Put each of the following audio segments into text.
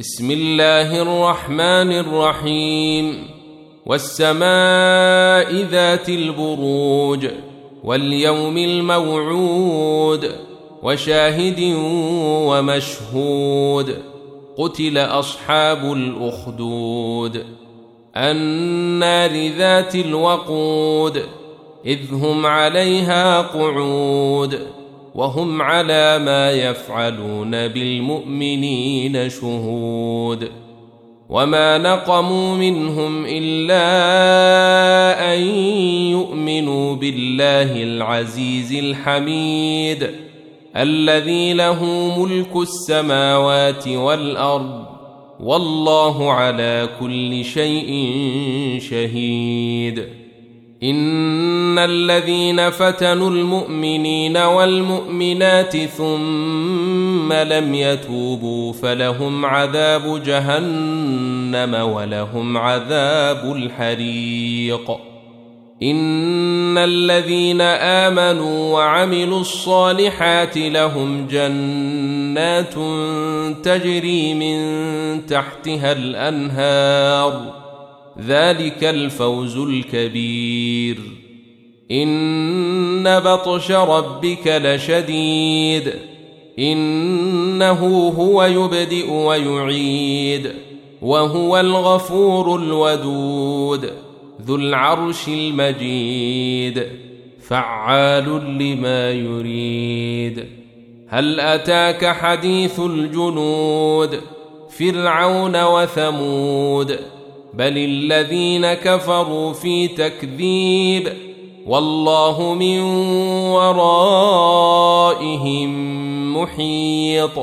بسم الله الرحمن الرحيم. والسماء ذات البروج واليوم الموعود وشاهد ومشهود. قتل أصحاب الأخدود. النار ذات الوقود إذ هم عليها قعود. وهم على ما يفعلون بالمؤمنين شهود وما نقموا منهم إلا أن يؤمنوا بالله العزيز الحميد الذي له ملك السماوات والأرض والله على كل شيء شهيد ان الذين فتنوا المؤمنين والمؤمنات ثم لم يتوبوا فلهم عذاب جهنم ولهم عذاب الحريق ان الذين امنوا وعملوا الصالحات لهم جنات تجري من تحتها الانهار ذلك الفوز الكبير ان بطش ربك لشديد انه هو يبدئ ويعيد وهو الغفور الودود ذو العرش المجيد فعال لما يريد هل اتاك حديث الجنود فرعون وثمود بل الذين كفروا في تكذيب والله من ورائهم محيط.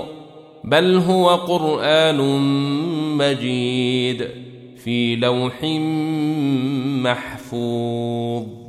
بل هو قرآن مجيد في لوح محفوظ.